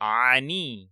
ani